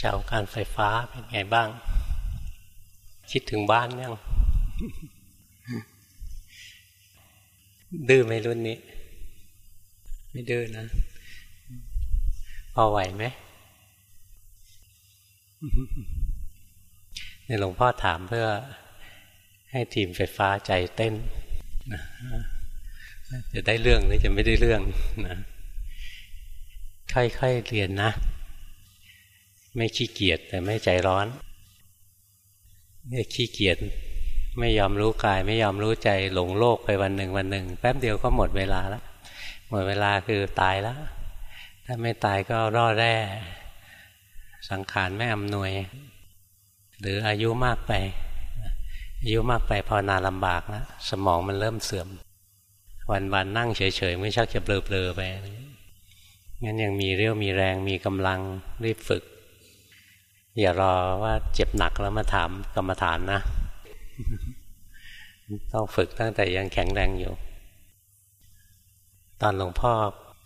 ชาวการไฟฟ้าเป็นไงบ้าง คิดถึงบ้านยังดื้อไหมรุ่นนี้ ไม่ดื้อนะพอไหวไหมในหลวงพ่อถามเพื่อให้ทีมไฟฟ้าใจเต้นจะได้เรื่องหรือจะไม่ได้เรื่องนะค่อยๆเรียนนะ ไม่ขี้เกียจแต่ไม่ใจร้อนเนี่ยขี้เกียจไม่ยอมรู้กายไม่ยอมรู้ใจหลงโลกไปวันหนึ่งวันหนึ่งแป๊บเดียวก็หมดเวลาแล้วหมดเวลาคือตายแล้ว ถ้าไม่ตายก็รอดแร่ สังขารไม่อำนวย หรืออายุมากไป อายุมากไปพอนานลำบากแล้วสมองมันเริ่มเสื่อม วันวันนั่งเฉยๆไม่ชักจะเบลอๆไปงั้นยังมีเรี่ยวมีแรงมีกำลังรีบฝึก อย่ารอว่าเจ็บหนักแล้วมาถามกรรมฐานนะ ต้องฝึกตั้งแต่ยังแข็งแรงอยู่ ตอนหลวงพ่อ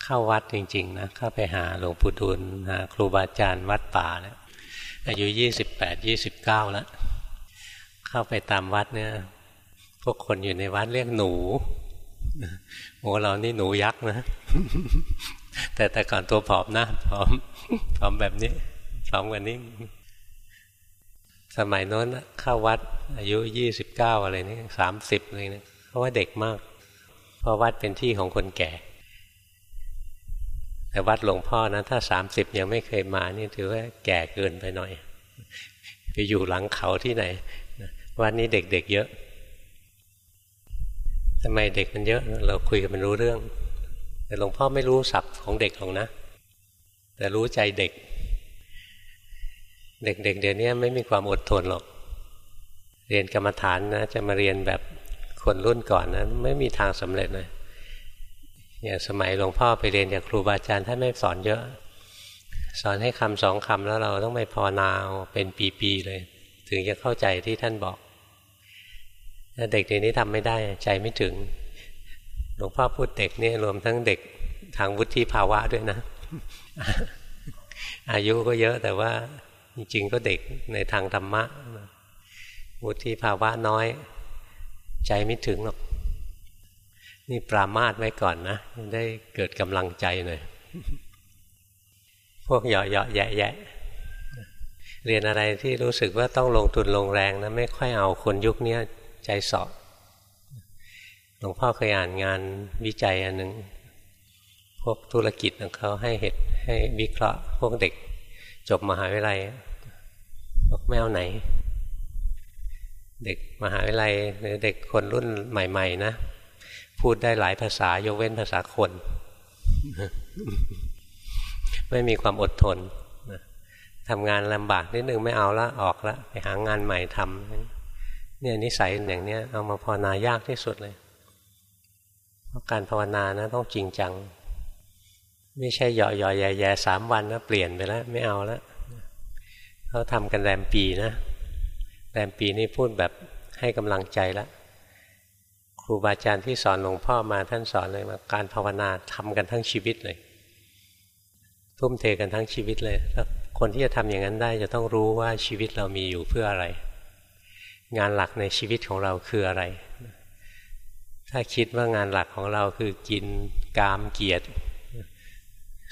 เข้าวัดจริง ๆ นะเข้าไปหาหลวงปู่ดูลหาครูบาอาจารย์วัดป่าเนี่ยอายุยี่สิบแปดยี่สิบเก้าแล้ว เข้าไปตามวัดเนี่ย พวกคนอยู่ในวัดเรียกหนูโอ้เรานี่หนูยักษ์นะ แต่แต่ก่อนตัวผอมนะผอมผอมแบบนี้ ผอมกว่านี้ สมัยโน้นเข้าวัด อายุยี่สิบเก้าอะไรนี่สามสิบเลยนะเพราะว่าเด็กมาก เพราะวัดเป็นที่ของคนแก่ แต่วัดหลวงพ่อนะถ้าสามสิบยังไม่เคยมานี่ถือว่าแก่เกินไปหน่อย ไปอยู่หลังเขาที่ไหนวัดนี้เด็กๆเเยอะทำไมเด็กมันเยอะ เราคุยกันมันรู้เรื่อง แต่หลวงพ่อไม่รู้ศัพท์ของเด็กของนะ แต่รู้ใจเด็ก เด็กๆเเดี๋ยวนี้ไม่มีความอดทนหรอก เรียนกรรมฐานนะจะมาเรียนแบบคนรุ่นก่อนนะไม่มีทางสำเร็จเลยอย่างสมัยหลวงพ่อไปเรียนจากครูบาอาจารย์ท่านไม่สอนเยอะ สอนให้คำสองคำแล้วเราต้องไปพอนาวเป็นปีๆเลย ถึงจะเข้าใจที่ท่านบอกเด็กเดี๋ยวนี้ทำไม่ได้ใจไม่ถึง หลวงพ่อพูดเด็กนี่รวมทั้งเด็กทางวุฒิภาวะด้วยนะ อายุก็เยอะแต่ว่า จริงๆก็เด็กในทางธรรมะวุฒิภาวะน้อย ใจไม่ถึงหรอก นี่ปรามาสไว้ก่อนนะได้เกิดกำลังใจหน่อยพวกเหยาะเหยาะแยะแยะเรียนอะไรที่รู้สึกว่าต้องลงทุนลงแรงนะไม่ค่อยเอาคนยุคนี้ใจสอบหลวงพ่อเคยอ่านงานวิจัยอันหนึ่งพวกธุรกิจของเขาให้เหตุให้วิเคราะห์พวกเด็ก จบมหาวิทยาลัยบอกไม่เอาไหน เด็กมหาวิทยาลัยหรือเด็กคนรุ่นใหม่ ๆ นะ พูดได้หลายภาษายกเว้นภาษาคน ไม่มีความอดทนทำงานลำบากนิดนึงไม่เอาละออกละไปหางานใหม่ทำเนี่ยนิสัยอย่างเนี้ยเอามาพอนายากที่สุดเลย เพราะการภาวนานะต้องจริงจัง ไม่ใช่เหยาะๆแย่ๆสามวันนะเปลี่ยนไปแล้ว ไม่เอาแล้วเขาทำกันแรมปีนะแรมปีนี่พูดแบบให้กำลังใจแล้วครูบาอาจารย์ที่สอนหลวงพ่อมาท่านสอนเลยว่าการภาวนาทำกันทั้งชีวิตเลย ทุ่มเทกันทั้งชีวิตเลยแล้วคนที่จะทำอย่างนั้นได้จะต้องรู้ว่าชีวิตเรามีอยู่เพื่ออะไร งานหลักในชีวิตของเราคืออะไร ถ้าคิดว่างานหลักของเราคือกินกามเกียรติ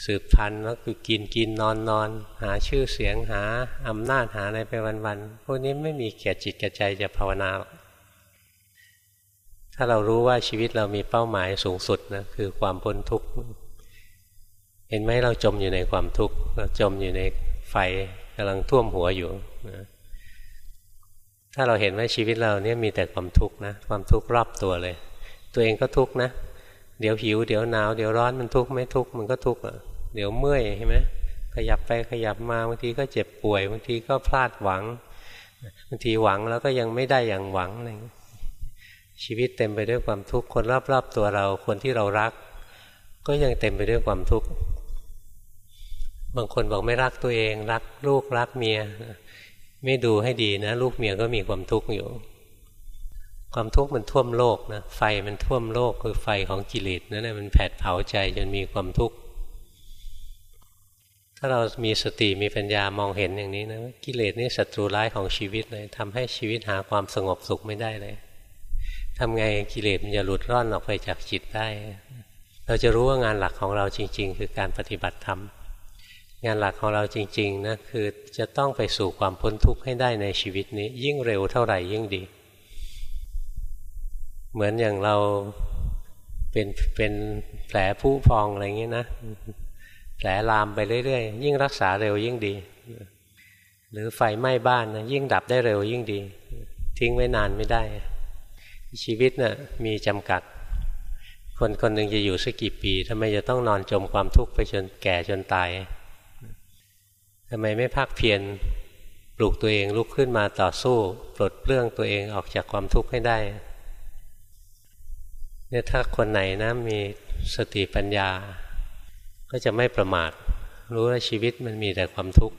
สืบพันธุ์แล้วคือกินกินนอนนอนหาชื่อเสียงหาอำนาจหาอะไรไปวันๆพวกนี้ไม่มีเกียรติจิตกระใจจะภาวนาถ้าเรารู้ว่าชีวิตเรามีเป้าหมายสูงสุดนะคือความพ้นทุกข์เห็นไหมเราจมอยู่ในความทุกข์เราจมอยู่ในไฟกำลังท่วมหัวอยู่นะถ้าเราเห็นว่าชีวิตเราเนี่ยมีแต่ความทุกข์นะความทุกข์รอบตัวเลย ตัวเองก็ทุกข์นะ เดี๋ยวหิว เดี๋ยวหนาว เดี๋ยวร้อนมันทุกข์ไม่ทุกข์มันก็ทุกข์อะ เดี๋ยวเมื่อยใช่ไหมขยับไปขยับมาบางทีก็เจ็บป่วยบางทีก็พลาดหวังบางทีหวังแล้วก็ยังไม่ได้อย่างหวังอะไรชีวิตเต็มไปด้วยความทุกข์คนรอบๆตัวเรา คนที่เรารัก ก็ยังเต็มไปด้วยความทุกข์บางคนบอกไม่รักตัวเอง รักลูกรักเมีย ไม่ดูให้ดีนะ ลูกเมียก็มีความทุกข์อยู่ ความทุกข์มันท่วมโลกนะไฟมันท่วมโลกคือไฟของกิเลสนั่นแหละมันแผดเผาใจจนมีความทุกข์ ถ้าเรามีสติมีปัญญามองเห็นอย่างนี้นะกิเลสนี่ศัตรูร้ายของชีวิตเลยทำให้ชีวิตหาความสงบสุขไม่ได้เลยทำไงกิเลสมันจะหลุดร่อนออกไปจากจิตได้ เราจะรู้ว่างานหลักของเราจริง ๆ คือการปฏิบัติธรรมงานหลักของเราจริงๆนะคือจะต้องไปสู่ความพ้นทุกข์ให้ได้ในชีวิตนี้ ยิ่งเร็วเท่าไหร่ยิ่งดี เหมือนอย่างเราเป็นเป็นแผลผู้พองอะไรเงี้ยนะ แผลลามไปเรื่อยๆ ยิ่งรักษาเร็วยิ่งดี หรือไฟไหม้บ้านนะยิ่งดับได้เร็วยิ่งดี ทิ้งไว้นานไม่ได้ ชีวิตนะ่ะมีจำกัด คนคนหนึ่งจะอยู่สักกี่ปีทำไมจะต้องนอนจมความทุกข์ไปจนแก่จนตายทำไมไม่พักเพียรปลุกตัวเองลุกขึ้นมาต่อสู้ ปลดเปลื้องตัวเองออกจากความทุกข์ให้ได้เนี่ยถ้าคนไหนนะมีสติปัญญา ก็จะไม่ประมาท รู้ว่าชีวิตมันมีแต่ความทุกข์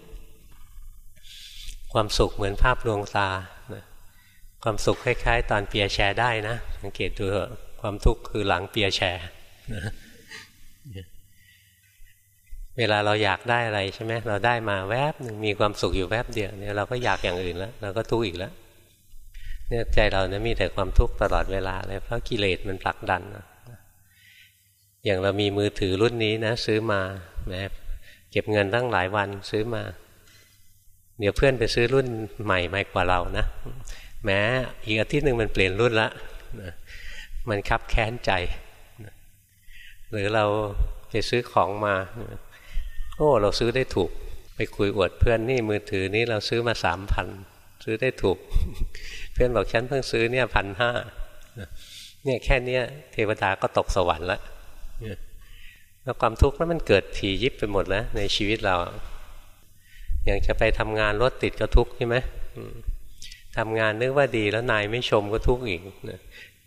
ความสุขเหมือนภาพลวงตา ความสุขคล้าย ๆ ตอนเปียแชร์ได้นะ สังเกตดูเถอะความทุกข์คือหลังเปียแชร์เวลาเราอยากได้อะไรใช่ไหมเราได้มาแวบหนึ่งมีความสุขอยู่แวบเดียวเนี่ยเราก็อยากอย่างอื่นแล้ว เราก็ทุกข์อีกแล้วเนี่ยใจเราเนี่ยมีแต่ความทุกข์ตลอดเวลาเลยเพราะกิเลสมันผลักดันนะ อย่างเรามีมือถือรุ่นนี้นะ ซื้อมาแหมเก็บเงินตั้งหลายวันซื้อมา เดี๋ยวเพื่อนไปซื้อรุ่นใหม่ใหม่กว่าเรานะแม้อีกอาทิตย์หนึ่งมันเปลี่ยนรุ่นละมันคับแค้นใจ หรือเราไปซื้อของมา โอ้ เราซื้อได้ถูก ไปคุยอวดเพื่อนนี่มือถือนี้เราซื้อมาสามพันซื้อได้ถูก เพื่อนบอกฉันเพิ่งซื้อเนี่ยพันห้าเนี่ยแค่เนี้เทวดาก็ตกสวรรค์แล้ว แล้วความทุกข์นั้นมันเกิดถี่ยิบไปหมดแล้วในชีวิตเรา อย่างจะไปทำงานรถติดก็ทุกข์ใช่ไหมทำงานนึกว่าดีแล้วนายไม่ชมก็ทุกข์อีก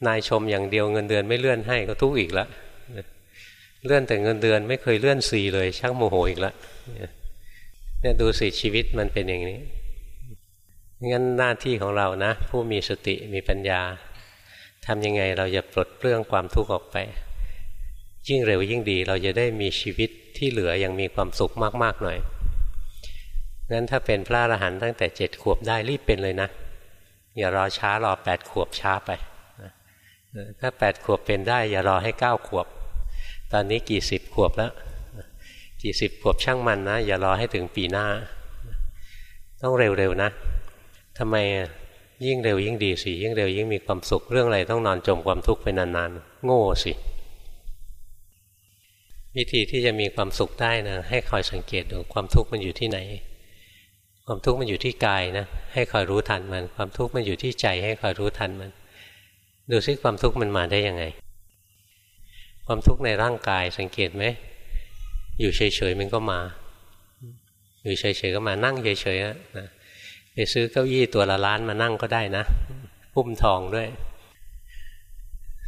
นายชมอย่างเดียวเงินเดือนไม่เลื่อนให้ก็ทุกข์อีกล้วเลื่อนแต่เงินเดือนไม่เคยเลื่อนสีเลยช่างโมโหอีกล้วเนี่ยดูสิชีวิตมันเป็นอย่างนี้งั้นหน้าที่ของเรานะ ผู้มีสติมีปัญญาทำยังไงเราจะปลดเปลื้องความทุกข์ออกไป ยิ่งเร็วยิ่งดี เราจะได้มีชีวิตที่เหลืออยังมีความสุขมากๆหน่อยงั้นถ้าเป็นพระอรหันต์ตั้งแต่เจ็ดขวบได้รีบเป็นเลยนะ อย่ารอช้ารอแปดขวบช้าไปถ้าแปดขวบเป็นได้ อย่ารอให้เก้าขวบ ตอนนี้กี่สิบขวบแล้ว กี่สิบขวบช่างมันนะ อย่ารอให้ถึงปีหน้า ต้องเร็วๆนะทำไมยิ่งเร็วยิ่งดีสิยิ่งเร็วยิ่งมีความสุขเรื่องอะไรต้องนอนจมความทุกข์ไปนานๆโง่สิ วิธีที่จะมีความสุขได้นะให้คอยสังเกตดูความทุกข์มันอยู่ที่ไหน ความทุกข์มันอยู่ที่กายนะให้คอยรู้ทันมัน ความทุกข์มันอยู่ที่ใจ ให้คอยรู้ทันมัน ดูซิความทุกข์มันมาได้ยังไง ความทุกข์ในร่างกายสังเกตไหมอยู่เฉยๆมันก็มา อยู่เฉยๆก็มานั่งเฉยๆนะไปซื้อเก้าอี้ตัวละล้านมานั่งก็ได้นะพุ่มทองด้วย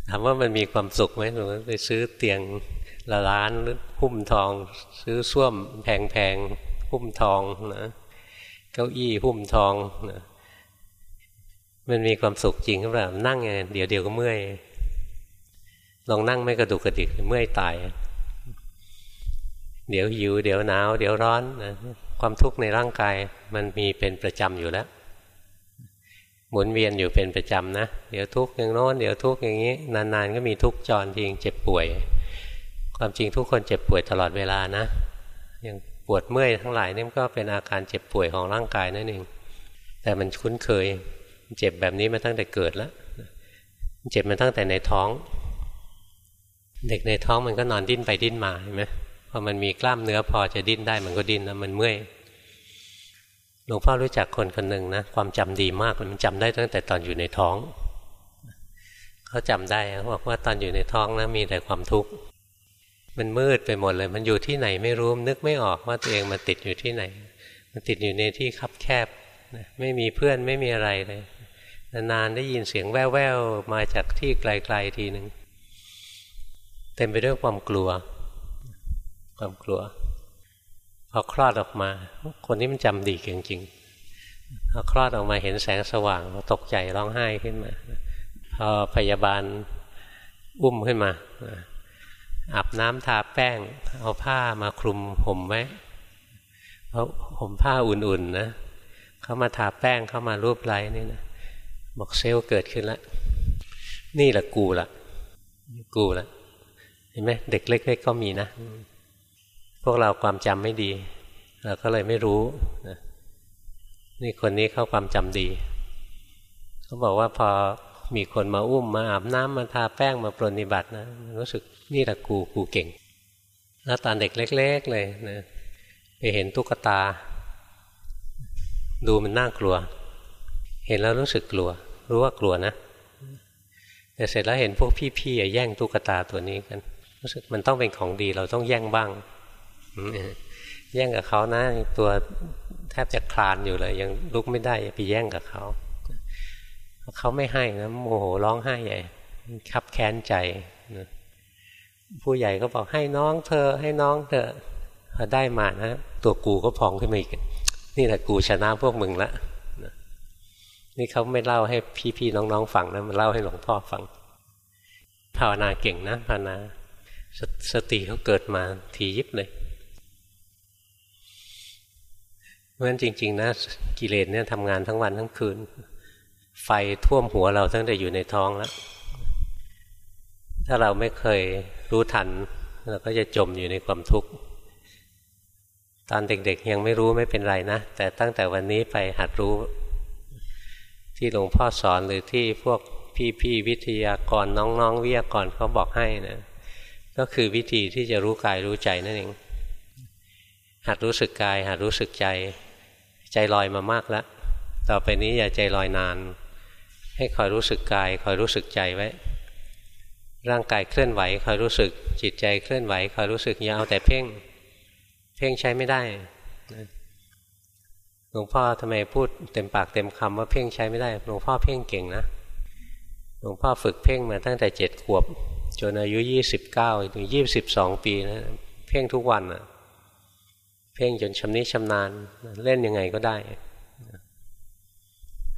ถามว่ามันมีความสุขไหมหรือไปซื้อเตียง ละล้านหรือหุ้มทอง ซื้อส้วมแพงๆหุ้มทองนะเก้าอี้หุ้มทองนะมันมีความสุขจริงหรือเปล่านั่งไงเดี๋ยวเดียวก็เมื่อยลองนั่งไม่กระดุกกระดิกเมื่อยตาย เดี๋ยวหิวเดี๋ยวหนาว เดี๋ยวร้อนนะความทุกข์ในร่างกายมันมีเป็นประจำอยู่แล้ว หมุนเวียนอยู่เป็นประจำนะ เดี๋ยวทุกข์อย่างโน้นเดี๋ยวทุกข์อย่างนี้ นานๆก็มีทุกข์จรทิ้งเจ็บป่วย ความจริงทุกคนเจ็บป่วยตลอดเวลานะอย่างปวดเมื่อยทั้งหลายนี่ก็เป็นอาการเจ็บป่วยของร่างกายนั่นเองแต่มันคุ้นเคย เจ็บแบบนี้มาตั้งแต่เกิดแล้วเจ็บมาตั้งแต่ในท้อง เด็กในท้องมันก็นอนดิ้นไปดิ้นมาเห็นไหมพอมันมีกล้ามเนื้อพอจะดิ้นได้มันก็ดิ้นแล้วมันเมื่อยหลวงพ่อรู้จักคนคนหนึ่งนะความจำดีมากมันจำได้ตั้งแต่ตอนอยู่ในท้องเขาจำได้เขาบอกว่าตอนอยู่ในท้องนะมีแต่ความทุกข์ มันมืดไปหมดเลย มันอยู่ที่ไหนไม่รู้นึกไม่ออกว่าตัวเองมันติดอยู่ที่ไหน มันติดอยู่ในที่คับแคบไม่มีเพื่อนไม่มีอะไรเลยนานๆได้ยินเสียงแว่วๆมาจากที่ไกลๆทีหนึ่งเต็มไปด้วยความกลัว ความกลัวพอคลอดออกมา คนนี้มันจำดีจริงๆพอคลอดออกมาเห็นแสงสว่างตกใจร้องไห้ขึ้นมาพอพยาบาลอุ้มขึ้นมา อาบน้ำทาแป้ง เอาผ้ามาคลุมห่มไว้เขาะห่มผ้าอุ่นๆนะเขามาทาแป้งเขามารูปไล้นี่นะบอกเซลล์เกิดขึ้นแล้วนี่แหละกูละกูละเห็นไหมเด็กเล็กๆก็มีนะ พวกเราความจำไม่ดีเราก็เลยไม่รู้นะนี่คนนี้เขาความจำดีเขาบอกว่าพอมีคนมาอุ้มมาอาบน้ำมาทาแป้งมาปรนิบัตินะรู้สึก นี่แหละกูกูเก่งแล้วตอนเด็กเล็ก ๆ เลยนะไปเห็นตุ๊กตา ดูมันน่ากลัว เห็นแล้วรู้สึกกลัว รู้ว่ากลัวนะแต่เสร็จแล้วเห็นพวกพี่ๆแย่งตุ๊กตาตัวนี้กัน รู้สึกมันต้องเป็นของดีเราต้องแย่งบ้างแย่งกับเขานะตัวแทบจะคลานอยู่เลย ยังลุกไม่ได้ไปแย่งกับเขาเขาไม่ให้นะโมโหร้องไห้ใหญ่คับแค้นใจ ผู้ใหญ่ก็บอกให้น้องเธอให้น้องเธอได้มานะตัวกูก็พองขึ้นมาอีก นี่แหละกูชนะพวกมึงละนี่เขาไม่เล่าให้พี่ๆน้องๆฟังนะมันเล่าให้หลวงพ่อฟัง ภาวนาเก่งนะภาวนาสสติเขาเกิดมาทียิบเลยเพราะฉะนั้นจริง ๆ นะกิเลสเนี่ยทำงานทั้งวันทั้งคืน ไฟท่วมหัวเราตั้งแต่อยู่ในท้องแล้ว ถ้าเราไม่เคย รู้ทันเราก็จะจมอยู่ในความทุกข์ตอนเด็กๆ ยังไม่รู้ไม่เป็นไรนะ แต่ตั้งแต่วันนี้ไปหัดรู้ ที่หลวงพ่อสอนหรือที่พวกพี่ๆวิทยากรน้องๆวิทยากรเขาบอกให้นะก็คือวิธีที่จะรู้กายรู้ใจนั่นเองหัดรู้สึกกาย หัดรู้สึกใจ ใจลอยมามากแล้วต่อไปนี้อย่าใจลอยนาน ให้คอยรู้สึกกาย คอยรู้สึกใจไว้ ร่างกายเคลื่อนไหวคอยรู้สึก จิตใจเคลื่อนไหวคอยรู้สึกอย่าเอาแต่เพ่ง เพ่งใช้ไม่ได้หลวงพ่อทำไมพูดเต็มปากเต็มคำว่าเพ่งใช้ไม่ได้หลวงพ่อเพ่งเก่งนะหลวงพ่อฝึกเพ่งมาตั้งแต่เจ็ดขวบ จนอายุยี่สิบเก้าถึงยี่สิบสองปีนะเพ่งทุกวันอะเพ่งจนชำนิชำนาญเล่นยังไงก็ได้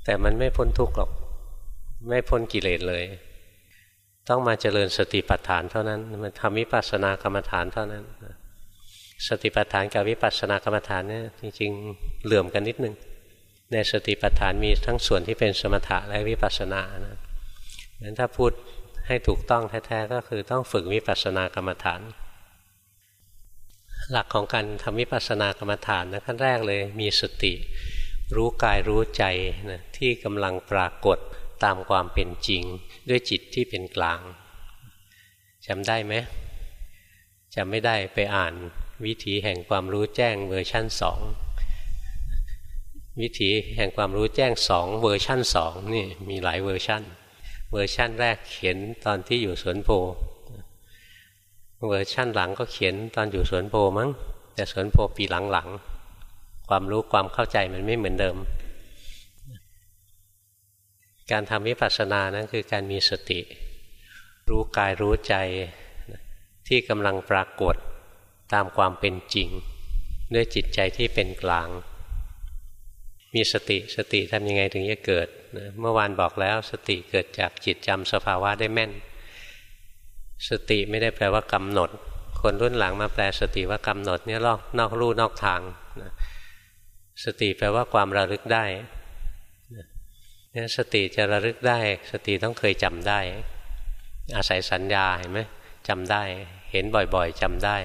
แต่มันไม่พ้นทุกข์หรอก ไม่พ้นกิเลสเลย ต้องมาเจริญสติปัฏฐานเท่านั้น มันทำวิปัสสนากรรมฐานเท่านั้น สติปัฏฐานกับวิปัสสนากรรมฐานเนี่ยจริงๆเหลื่อมกันนิดนึง ในสติปัฏฐานมีทั้งส่วนที่เป็นสมถะและวิปัสสนานะงั้นถ้าพูดให้ถูกต้องแท้ๆก็คือต้องฝึกวิปัสสนากรรมฐาน หลักของการทำวิปัสสนากรรมฐานนะขั้นแรกเลยมีสติ รู้กายรู้ใจนะที่กำลังปรากฏตามความเป็นจริง ด้วยจิตที่เป็นกลางจำได้ไหมจำไม่ได้ไปอ่านวิถีแห่งความรู้แจ้งเวอร์ชั่นสองวิถีแห่งความรู้แจ้งสองเวอร์ชั่นสองนี่มีหลายเวอร์ชั่น เวอร์ชั่นแรกเขียนตอนที่อยู่สวนโพธิ์เวอร์ชั่นหลังก็เขียนตอนอยู่สวนโพธิ์มั้งแต่สวนโพธิ์ปีหลังๆความรู้ความเข้าใจมันไม่เหมือนเดิม การทำวิปัสสนานั้นคือการมีสติ รู้กายรู้ใจที่กำลังปรากฏตามความเป็นจริง ด้วยจิตใจที่เป็นกลาง มีสติสติทำยังไงถึงจะเกิด เมื่อวานบอกแล้วสติเกิดจากจิตจำสภาวะได้แม่น สติไม่ได้แปลว่ากำหนด คนรุ่นหลังมาแปลสติว่ากำหนดเนี่ยลอกนอกรูนอกทาง สติแปลว่าความระลึกได้ นี่ยสติจะระลึกได้ สติต้องเคยจำได้ อาศัยสัญญาเห็นไหมจำได้ เห็นบ่อยๆจำได้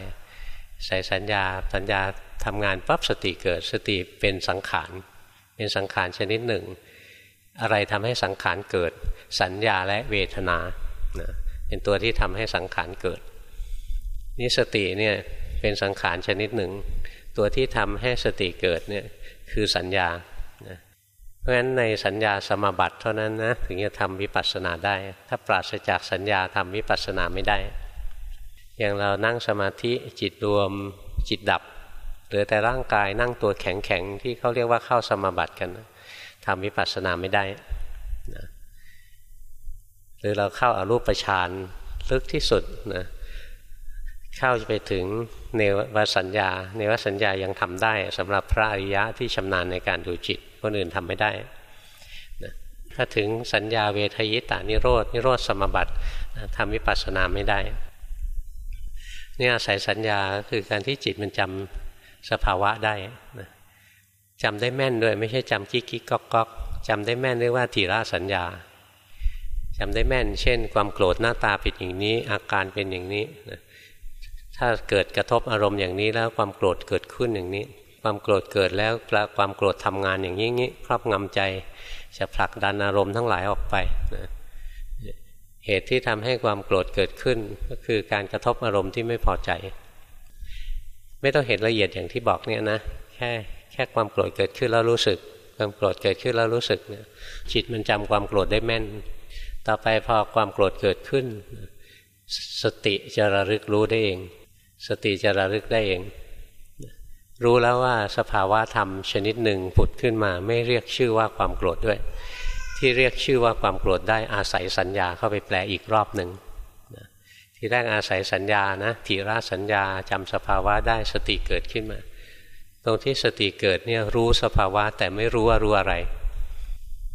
ใส่สัญญา สัญญาทำงานปั๊บสติเกิด สติเป็นสังขาร เป็นสังขารชนิดหนึ่ง อะไรทำให้สังขารเกิด สัญญาและเวทนาเป็นตัวที่ทำให้สังขารเกิดนี่สติเนี่ยเป็นสังขารชนิดหนึ่ง ตัวที่ทำให้สติเกิดเนี่ยคือสัญญา เพราะฉะนั้นในสัญญาสมบัติเท่านั้นนะถึงจะทำวิปัสสนาได้ ถ้าปราศจากสัญญาทำวิปัสสนาไม่ได้ อย่างเรานั่งสมาธิจิตรวมจิตดับหรือแต่ร่างกายนั่งตัวแข็งๆที่เขาเรียกว่าเข้าสมบัติกันทำวิปัสสนาไม่ได้นะหรือเราเข้าอารูปฌานลึกที่สุดนะเข้าไปถึงเนวสัญญา เนวสัญญายังทำได้สำหรับพระอริยะที่ชำนาญในการดูจิต คนอื่นทำไม่ได้นะถ้าถึงสัญญาเวทยิตานิโรดนิโรธสมบัตินะทำวิปัสสนาไม่ได้เนี่อาศัยสัญญาคือการที่จิตมันจสภาวะได้นะจำได้แม่นด้วยไม่ใช่จำกิ๊กกิ๊กก๊อกก๊อกจำได้แม่นเรียกว่าทีระสัญญาจำได้แม่น เช่น ความโกรธหน้าตาเป็นอย่างนี้ อาการเป็นอย่างนี้นะถ้าเกิดกระทบอารมณ์อย่างนี้แล้วความโกรธเกิดขึ้นอย่างนี้ ความโกรธเกิดแล้วความโกรธทำงานอย่างนี้นี้ครอบงำใจ จะผลักดันอารมณ์ทั้งหลายออกไปนะเหตุที่ทำให้ความโกรธเกิดขึ้น ก็คือการกระทบอารมณ์ที่ไม่พอใจ ไม่ต้องเห็นละเอียดอย่างที่บอกเนี่ยนะแค่แค่ความโกรธเกิดขึ้นแล้วรู้สึก ความโกรธเกิดขึ้นแล้วรู้สึกเนี่ยจิตมันจำความโกรธได้แม่น ต่อไปพอความโกรธเกิดขึ้น สติจะระลึกรู้ได้เอง สติจะระลึกได้เอง รู้แล้วว่าสภาวะธรรมชนิดหนึ่งผุดขึ้นมา ไม่เรียกชื่อว่าความโกรธด้วย ที่เรียกชื่อว่าความโกรธได้อาศัยสัญญาเข้าไปแปลอีกรอบหนึ่งที่แรกอาศัยสัญญานะทีระสัญญาจำสภาวะได้สติเกิดขึ้นมา ตรงที่สติเกิดเนี่ยรู้สภาวะแต่ไม่รู้ว่ารู้อะไร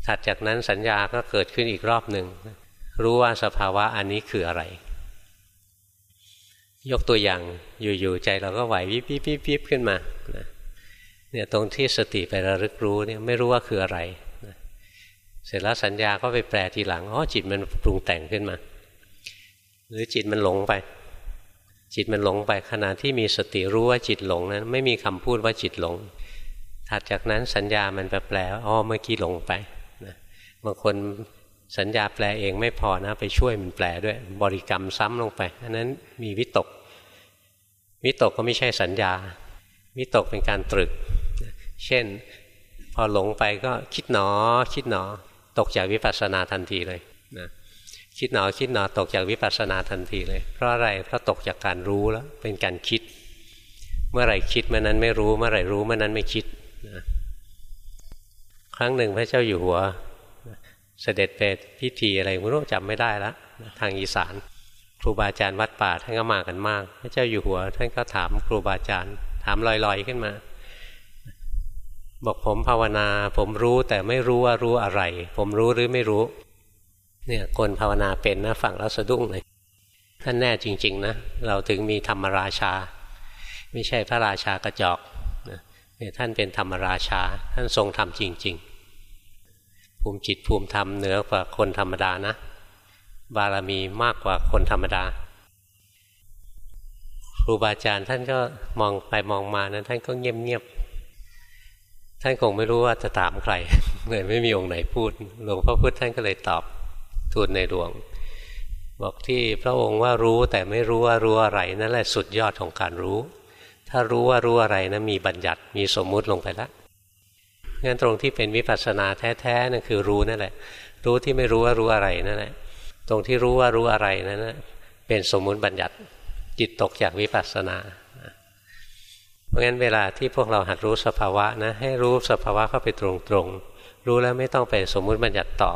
ถัดจากนั้นสัญญาก็เกิดขึ้นอีกรอบหนึ่งรู้ว่าสภาวะอันนี้คืออะไร ยกตัวอย่างอยู่ๆใจเราก็ไหววิบวิบวิบวิบขึ้นมาเนี่ยตรงที่สติไประลึกรู้เนี่ยไม่รู้ว่าคืออะไรเสร็จแล้วสัญญาก็ไปแปลทีหลังอ๋อจิตมันปรุงแต่งขึ้นมา หรือจิตมันหลงไป จิตมันหลงไปขณะที่มีสติรู้ว่าจิตหลงนั้น ไม่มีคำพูดว่าจิตหลง ถัดจากนั้นสัญญามันแปลว่าอ๋อเมื่อกี้หลงไปนะบางคนสัญญาแปลเองไม่พอนะ ไปช่วยมันแปลด้วย บริกรรมซ้ำลงไปอันนั้นมีวิตก วิตกก็ไม่ใช่สัญญา วิตกเป็นการตรึก เช่น พอหลงไปก็คิดหนอ คิดหนอ ตกจากวิปัสสนาทันทีเลยนะคิดหนอคิดหนอตกจากวิปัสสนาทันทีเลย เพราะอะไรเพราะตกจากการรู้แล้วเป็นการคิด เมื่อไหร่คิดเมื่อนั้นไม่รู้เมื่อไหร่รู้เมื่อนั้นไม่คิดนะครั้งหนึ่งพระเจ้าอยู่หัว เสด็จไปพิธีอะไรไม่รู้จำไม่ได้ละทางอีสาน ครูบาอาจารย์วัดป่าท่านก็มากันมาก พระเจ้าอยู่หัว ท่านก็ถามครูบาอาจารย์ ถามลอยๆขึ้นมา บอกผมภาวนา ผมรู้แต่ไม่รู้ว่ารู้อะไร ผมรู้หรือไม่รู้ เนี่ยคนภาวนาเป็นนะฟังแล้วสะดุ้งเลยท่านแน่จริง ๆ นะ เราถึงมีธรรมราชา ไม่ใช่พระราชากระจอกเนี่ยท่านเป็นธรรมราชา ท่านทรงธรรมจริง ๆ ภูมิจิตภูมิธรรมเหนือกว่าคนธรรมดานะ บารมีมากกว่าคนธรรมดาครูบาอาจารย์ท่านก็มองไปมองมานะท่านก็เงียบๆท่านคงไม่รู้ว่าจะถามใครเลยไม่มีองค์ไหนพูดหลวงพ่อพุธท่านก็เลยตอบทูลในหลวง บอกที่พระองค์ว่ารู้แต่ไม่รู้ว่ารู้อะไรนั่นแหละสุดยอดของการรู้ ถ้ารู้ว่ารู้อะไรนะมีบัญญัติมีสมมุติลงไปแล้วงั้นตรงที่เป็นวิปัสสนาแท้ๆนั่นคือรู้นั่นแหละ รู้ที่ไม่รู้ว่ารู้อะไรนั่นแหละ ตรงที่รู้ว่ารู้อะไรนั่นเป็นสมมุติบัญญัติจิตตกจากวิปัสสนา เพราะงั้นเวลาที่พวกเราหัดรู้สภาวะนะให้รู้สภาวะเข้าไปตรงๆ รู้แล้วไม่ต้องไปสมมุติบัญญัติต่อ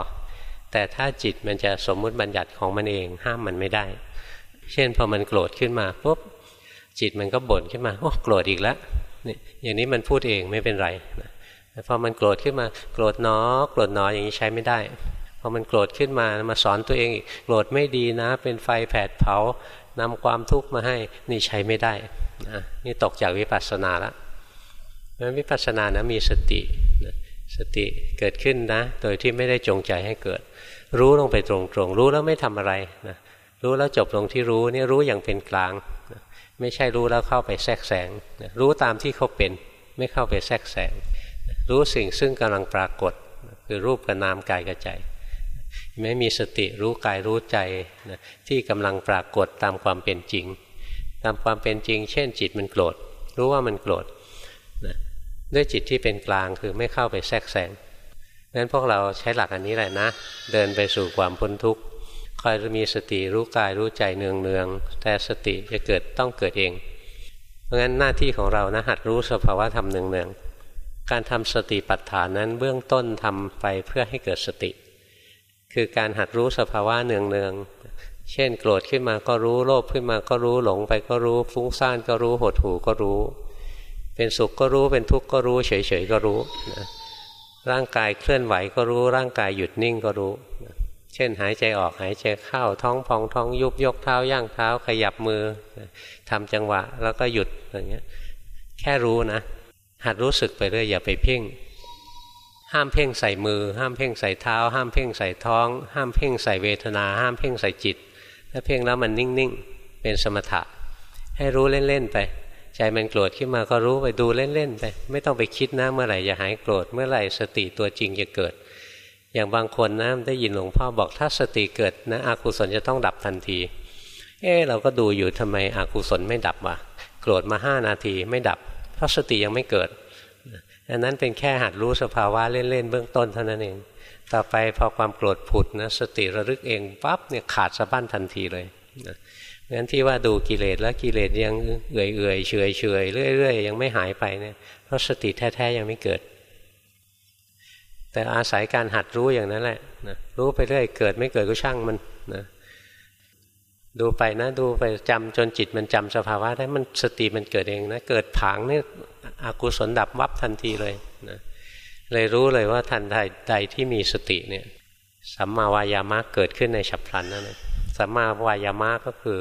แต่ถ้าจิตมันจะสมมุติบัญญัติของมันเองห้ามมันไม่ได้ เช่นพอมันโกรธขึ้นมาปุ๊บจิตมันก็บ่นขึ้นมาโอ้โกรธอีกแล้วนี่อย่างนี้มันพูดเองไม่เป็นไรแต่พอมันโกรธขึ้นมาโกรธนอโกรธนออย่างนี้ใช้ไม่ได้ พอมันโกรธขึ้นมามาสอนตัวเองอีกโกรธไม่ดีนะ เป็นไฟแผดเผานำความทุกข์มาให้นี่ใช้ไม่ได้นะนี่ตกจากวิปัสสนาละเพราะวิปัสสนานะมีสติสติเกิดขึ้นนะ โดยที่ไม่ได้จงใจให้เกิด รู้ลงไปตรงๆรู้แล้วไม่ทำอะไรนะรู้แล้วจบลงที่รู้นี่รู้อย่างเป็นกลางนะไม่ใช่รู้แล้วเข้าไปแทรกแซงนะรู้ตามที่เขาเป็นไม่เข้าไปแทรกแซงนะรู้สิ่งซึ่งกำลังปรากฏนะคือรูปกับนามกายกับใจ ไม่มีสติรู้กายรู้ใจนะที่กำลังปรากฏตามความเป็นจริง ตามความเป็นจริง เช่น จิตมันโกรธ รู้ว่ามันโกรธนะด้วยจิตที่เป็นกลางคือไม่เข้าไปแทรกแซงนั้นพวกเราใช้หลักอันนี้แหละนะ เดินไปสู่ความพ้นทุกข์คอยมีสติรู้กายรู้ใจเนืองเนืองแต่สติจะเกิดต้องเกิดเอง เพราะงั้นหน้าที่ของเรานะหัดรู้สภาวะธรรมเนืองเนืองการทำสติปัฏฐานนั้นเบื้องต้นทำไปเพื่อให้เกิดสติ คือการหัดรู้สภาวะเนืองเนืองเช่นโกรธขึ้นมาก็รู้โลภขึ้นมาก็รู้หลงไปก็รู้ ฟุ้งซ่านก็รู้หดหูก็รู้ เป็นสุขก็รู้เป็นทุกข์ก็รู้ เฉยๆก็รู้นะร่างกายเคลื่อนไหวก็รู้ร่างกายหยุดนิ่งก็รู้เช่นหายใจออกหายใจเข้าท้องพองท้องยุบยกเท้าย่างเท้าขยับมือทำจังหวะแล้วก็หยุดอย่างเงี้ยแค่รู้นะ หัดรู้สึกไปเรื่อยอย่าไปเพ่ง ห้ามเพ่งใส่มือ ห้ามเพ่งใส่เท้า ห้ามเพ่งใส่ท้อง ห้ามเพ่งใส่เวทนา ห้ามเพ่งใส่จิต ถ้าเพ่งแล้วมันนิ่งๆ เป็นสมถะ ให้รู้เล่นๆไป ใจมันโกรธขึ้นมาก็รู้ไปดูเล่นๆไป ไม่ต้องไปคิดนะเมื่อไหร่จะหายโกรธ เมื่อไหร่สติตัวจริงจะเกิด อย่างบางคนนะได้ยินหลวงพ่อบอกถ้าสติเกิดนะอกุศลจะต้องดับทันที เออเราก็ดูอยู่ทำไมอกุศลไม่ดับวะโกรธมาห้านาทีไม่ดับ เพราะสติยังไม่เกิด อันนั้นเป็นแค่หัดรู้สภาวะเล่นๆเบื้องต้นเท่านั้นเอง ต่อไปพอความโกรธผุดนะสติระลึกเองปั๊บเนี่ยขาดสะบั้นทันทีเลยนะงั้นที่ว่าดูกิเลสแล้วกิเลสยังเอื่อยเอื่อยเฉยเฉยเรื่อยๆยังไม่หายไปเนี่ยเพราะสติแท้ๆยังไม่เกิด แต่อาศัยการหัดรู้อย่างนั้นแหละนะรู้ไปเรื่อยเกิดไม่เกิดก็ช่างมันนะ ดูไปนะ ดูไปจำจนจิตมันจำสภาวะได้มันสติมันเกิดเองนะ เกิดผางนี่อากุศลดับวับทันทีเลยนะเลยรู้เลยว่าทันใดใดที่มีสติเนี่ยสัมมาวายามะเกิดขึ้นในฉับพลันนั่นเองสัมมาวายามะก็คือ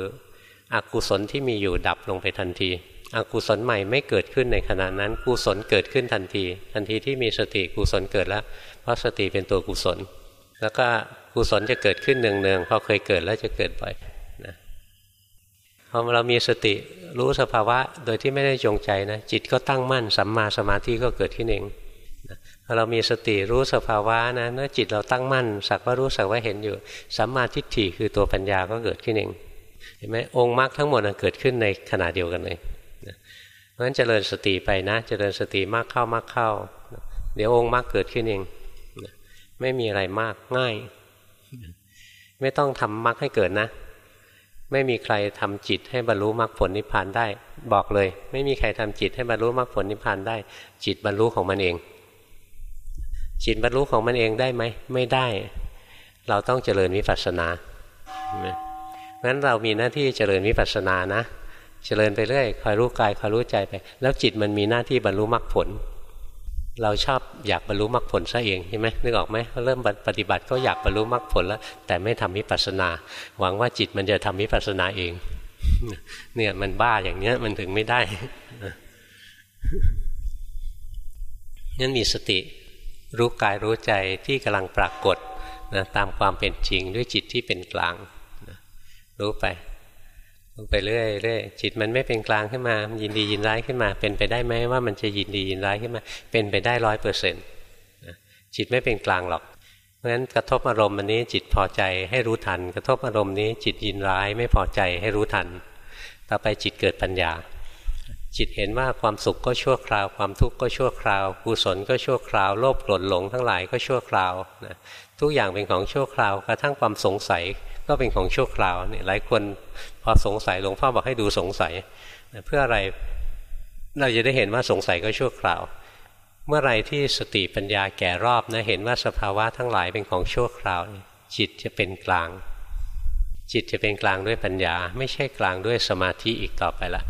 อกุศลที่มีอยู่ดับลงไปทันทีอกุศลใหม่ไม่เกิดขึ้นในขณะนั้น กุศลเกิดขึ้นทันที ทันทีที่มีสติกุศลเกิดแล้ว เพราะสติเป็นตัวกุศล แล้วก็กุศลจะเกิดขึ้นเนืองๆพอเคยเกิดแล้วจะเกิดบ่อย พอเรามีสติรู้สภาวะโดยที่ไม่ได้จงใจนะจิตก็ตั้งมั่นสัมมาสมาธิก็เกิดขึ้นเองพอเรามีสติรู้สภาวะนะเมื่อจิตเราตั้งมั่นสักว่ารู้สักว่าเห็นอยู่สัมมาทิฏฐิคือตัวปัญญาก็เกิดขึ้นเอง เห็นไหมองค์มรรคทั้งหมดเกิดขึ้นในขณะเดียวกันเลยเพราะฉะนั้นเจริญสติไปนะ เจริญสติมากเข้ามากเข้า เดี๋ยวองค์มรรคเกิดขึ้นเองไม่มีอะไรมากง่าย ไม่ต้องทำมรรคให้เกิดนะ ไม่มีใครทำจิตให้บรรลุมรรคผลนิพพานได้ บอกเลย ไม่มีใครทำจิตให้บรรลุมรรคผลนิพพานได้ จิตบรรลุของมันเอง จิตบรรลุของมันเองได้ไหมไม่ได้ เราต้องเจริญวิปัสสนางั้นเรามีหน้าที่เจริญวิปัสสนานะ เจริญไปเรื่อยคอยรู้กายคอยรู้ใจไป แล้วจิตมันมีหน้าที่บรรลุมรรคผล เราชอบอยากบรรลุมรรคผลซะเองใช่ไหมนึกออกไหมเริ่มปฏิบัติก็อยากบรรลุมรรคผลแล้ว แต่ไม่ทำวิปัสสนา หวังว่าจิตมันจะทำวิปัสสนาเอง เนี่ยมันบ้าอย่างเนี้ยมันถึงไม่ได้นั่นมีสติรู้กายรู้ใจที่กำลังปรากฏนะตามความเป็นจริงด้วยจิตที่เป็นกลางนะรู้ไป ไปเรื่อยเรื่อยจิตมันไม่เป็นกลางขึ้นมา มันยินดียินร้ายขึ้นมา เป็นไปได้ไหมว่ามันจะยินดียินร้ายขึ้นมา เป็นไปได้ร้อยเปอร์เซ็นต์จิตไม่เป็นกลางหรอก เพราะฉะนั้นกระทบอารมณ์อันนี้จิตพอใจให้รู้ทัน กระทบอารมณ์นี้จิตยินร้ายไม่พอใจให้รู้ทัน ต่อไปจิตเกิดปัญญา จิตเห็นว่าความสุขก็ชั่วคราว ความทุกข์ก็ชั่วคราวกุศลก็ชั่วคราว โลภโกรธหลงทั้งหลายก็ชั่วคราวนะทุกอย่างเป็นของชั่วคราวกระทั่งความสงสัย ก็เป็นของชั่วคราวเนี่ยหลายคนพอสงสัยหลวงพ่อบอกให้ดูสงสัย เพื่ออะไรเราจะได้เห็นว่าสงสัยก็ชั่วคราว เมื่อไรที่สติปัญญาแก่รอบนะเห็นว่าสภาวะทั้งหลายเป็นของชั่วคราว จิตจะเป็นกลาง จิตจะเป็นกลางด้วยปัญญา ไม่ใช่กลางด้วยสมาธิอีกต่อไปละ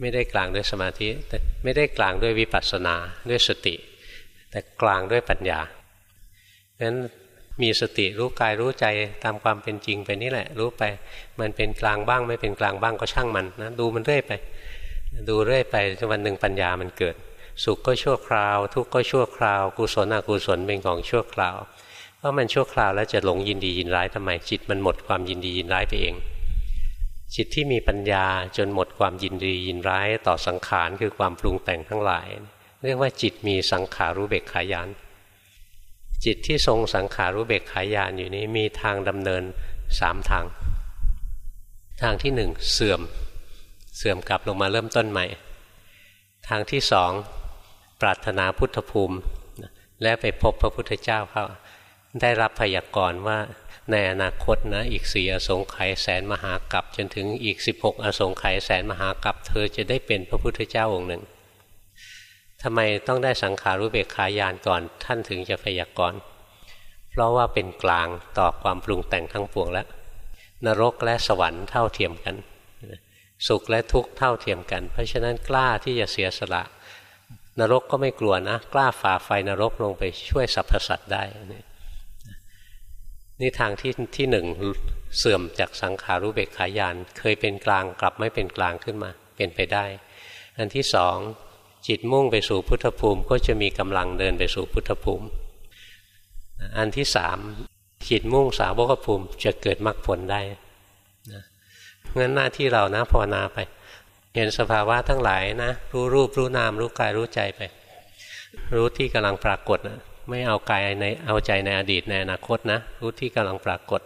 ไม่ได้กลางด้วยสมาธิแต่ไม่ได้กลางด้วยวิปัสสนาด้วยสติ แต่กลางด้วยปัญญาเพราะฉะนั้น มีสติรู้กายรู้ใจตามความเป็นจริงไปนี่แหละ รู้ไป มันเป็นกลางบ้างไม่เป็นกลางบ้างก็ช่างมันนะดูมันเรื่อยไป ดูเรื่อยไปจนวันหนึ่งปัญญามันเกิด สุขก็ชั่วคราว ทุกข์ก็ชั่วคราวกุศลอกุศลเป็นของชั่วคราวเพราะมันชั่วคราวแล้วจะหลงยินดียินร้ายทำไมจิตมันหมดความยินดียินร้ายไปเอง จิตที่มีปัญญาจนหมดความยินดียินร้ายต่อสังขารคือความปรุงแต่งทั้งหลาย เรียกว่าจิตมีสังขารู้เบกขายาน จิตที่ทรงสังขารู้เบกขายานอยู่นี้มีทางดำเนินสามทาง ทางที่หนึ่งเสื่อมเสื่อมกลับลงมาเริ่มต้นใหม่ ทางที่สองปรารถนาพุทธภูมิ และไปพบพระพุทธเจ้าเขาได้รับพยากรณ์ว่าในอนาคตนะอีกสี่อสงไขยแสนมหากัปจนถึงอีกสิบหกอสงไขยแสนมหากัปเธอจะได้เป็นพระพุทธเจ้าองค์หนึ่ง ทำไมต้องได้สังขารู้เบกขายานก่อน ท่านถึงจะพยากรณ์เพราะว่าเป็นกลางต่อความปรุงแต่งทั้งปวงแล้วนรกและสวรรค์เท่าเทียมกัน สุขและทุกข์เท่าเทียมกัน เพราะฉะนั้นกล้าที่จะเสียสละ นรกก็ไม่กลัวนะ กล้าฝ่าไฟนรกลงไปช่วยสรรพสัตว์ได้นี่ทางที่ที่หนึ่งเสื่อมจากสังขารู้เบกขายาน เคยเป็นกลางกลับไม่เป็นกลางขึ้นมา เป็นไปได้ อันที่สอง จิตมุ่งไปสู่พุทธภูมิก็จะมีกำลังเดินไปสู่พุทธภูมิ อันที่สามจิตมุ่งสาวกภูมิจะเกิดมรรคผลได้นะงั้นหน้าที่เรานะภาวนาไป เห็นสภาวะทั้งหลายนะ รู้รูปรู้นาม รู้กายรู้ใจไป รู้ที่กำลังปรากฏนะไม่เอากายในเอาใจในอดีตในอนาคตนะรู้ที่กำลังปรากฏ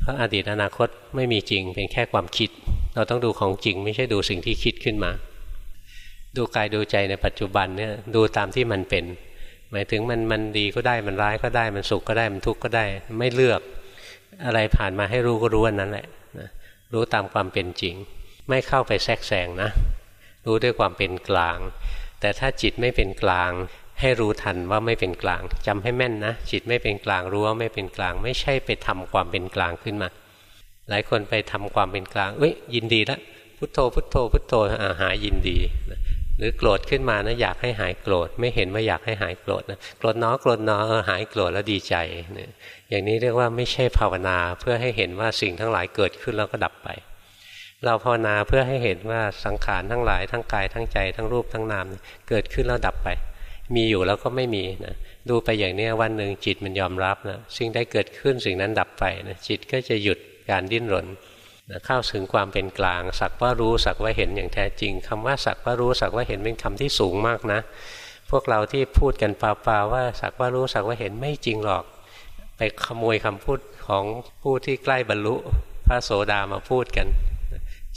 เพราะอดีตอนาคตไม่มีจริงเป็นแค่ความคิด เราต้องดูของจริง ไม่ใช่ดูสิ่งที่คิดขึ้นมา ดูกายดูใจในปัจจุบันเนี่ยดูตามที่มันเป็น หมายถึงมันมันดีก็ได้มันร้ายก็ได้มันสุขก็ได้มันทุกข์ก็ได้ ไม่เลือกอะไรผ่านมาให้รู้ก็รู้อันนั้นแหละนะรู้ตามความเป็นจริง ไม่เข้าไปแทรกแซงนะ รู้ด้วยความเป็นกลาง แต่ถ้าจิตไม่เป็นกลางให้รู้ทันว่าไม่เป็นกลางจำให้แม่นนะ จิตไม่เป็นกลางรู้ว่าไม่เป็นกลาง ไม่ใช่ไปทำความเป็นกลางขึ้นมา หลายคนไปทำความเป็นกลางเอ้ยยินดีล้วพุทโธพุทโธพุทโธอาหายินดี หรือโกรธขึ้นมานะอยากให้หายโกรธ ไม่เห็นว่าอยากให้หายโกรธนะโกรธน้อโกรธน้อเออหายโกรธแล้วดีใจเนี่ยอย่างนี้เรียกว่าไม่ใช่ภาวนาเพื่อให้เห็นว่าสิ่งทั้งหลายเกิดขึ้นแล้วก็ดับไป เราภาวนาเพื่อให้เห็นว่าสังขารทั้งหลายทั้งกายทั้งใจทั้งรูปทั้งนามเกิดขึ้นแล้วดับไป มีอยู่แล้วก็ไม่มีนะดูไปอย่างนี้วันหนึ่งจิตมันยอมรับนะสิ่งได้เกิดขึ้นสิ่งนั้นดับไปนะจิตก็จะหยุดการดิ้นรน นะเข้าถึงความเป็นกลาง สักว่ารู้สักว่าเห็นอย่างแท้จริงคำว่าสักว่ารู้สักว่าเห็นเป็นคำที่สูงมากนะ พวกเราที่พูดกันเปล่าๆว่าสักว่ารู้สักว่าเห็นไม่จริงหรอก ไปขโมยคำพูดของผู้ที่ใกล้บรรลุพระโสดามาพูดกัน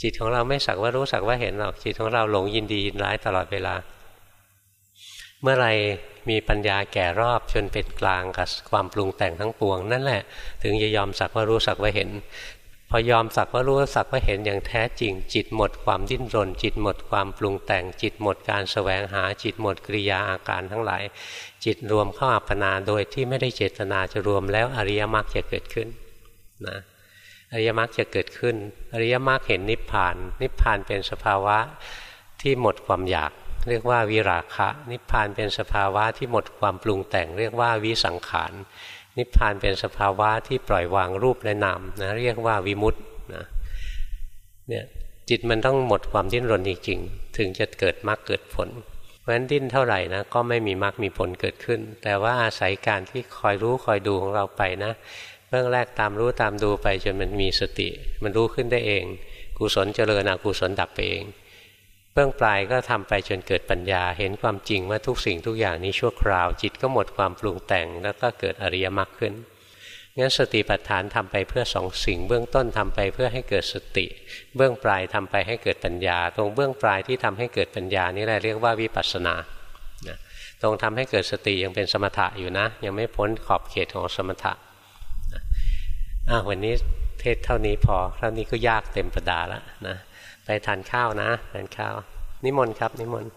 จิตของเราไม่สักว่ารู้สักว่าเห็นหรอกจิตของเราหลงยินดียินร้ายตลอดเวลา เมื่อไรมีปัญญาแก่รอบจนเป็นกลางกับความปรุงแต่งทั้งปวง นั่นแหละ ถึงจะยอมสักว่ารู้สักว่าเห็น พอยอมสักว่ารู้สักว่าเห็นอย่างแท้จริง จิตหมดความดิ้นรน จิตหมดความปรุงแต่ง จิตหมดการแสวงหา จิตหมดกริยาอาการทั้งหลาย จิตรวมเข้าอัปปนาโดยที่ไม่ได้เจตนาจะรวมแล้วอริยมรรคจะเกิดขึ้นนะอริยมรรคจะเกิดขึ้น อริยมรรคเห็นนิพพาน นิพพานเป็นสภาวะที่หมดความอยาก เรียกว่าวิราคะ นิพพานเป็นสภาวะที่หมดความปรุงแต่ง เรียกว่าวิสังขาร นิพพานเป็นสภาวะที่ปล่อยวางรูปและนามนะเรียกว่าวิมุตต์นะเนี่ยจิตมันต้องหมดความดิ้นรนจริงๆ ถึงจะเกิดมรรคเกิดผล เพราะฉะนั้นดิ้นเท่าไหร่นะก็ไม่มีมรรคมีผลเกิดขึ้น แต่ว่าอาศัยการที่คอยรู้คอยดูของเราไปนะเรื่องแรกตามรู้ตามดูไปจนมันมีสติ มันรู้ขึ้นได้เอง กุศลเจริญอกุศลดับไปเอง เบื้องปลายก็ทำไปจนเกิดปัญญา เห็นความจริงว่าทุกสิ่งทุกอย่างนี้ชั่วคราว จิตก็หมดความปรุงแต่งแล้วก็เกิดอริยมรรคขึ้นงั้นสติปัฏฐานทำไปเพื่อสองสิ่ง เบื้องต้นทำไปเพื่อให้เกิดสติ เบื้องปลายทำไปให้เกิดปัญญา ตรงเบื้องปลายที่ทำให้เกิดปัญญานี่แหละเรียกว่าวิปัสสนาตรงทำให้เกิดสติยังเป็นสมถะอยู่นะ ยังไม่พ้นขอบเขตของสมถะอะวันนี้เทศเท่านี้พอเท่านี้ก็ยากเต็มประดาแล้วนะ ไปทานข้าวนะทานข้าว นิมนต์ครับ นิมนต์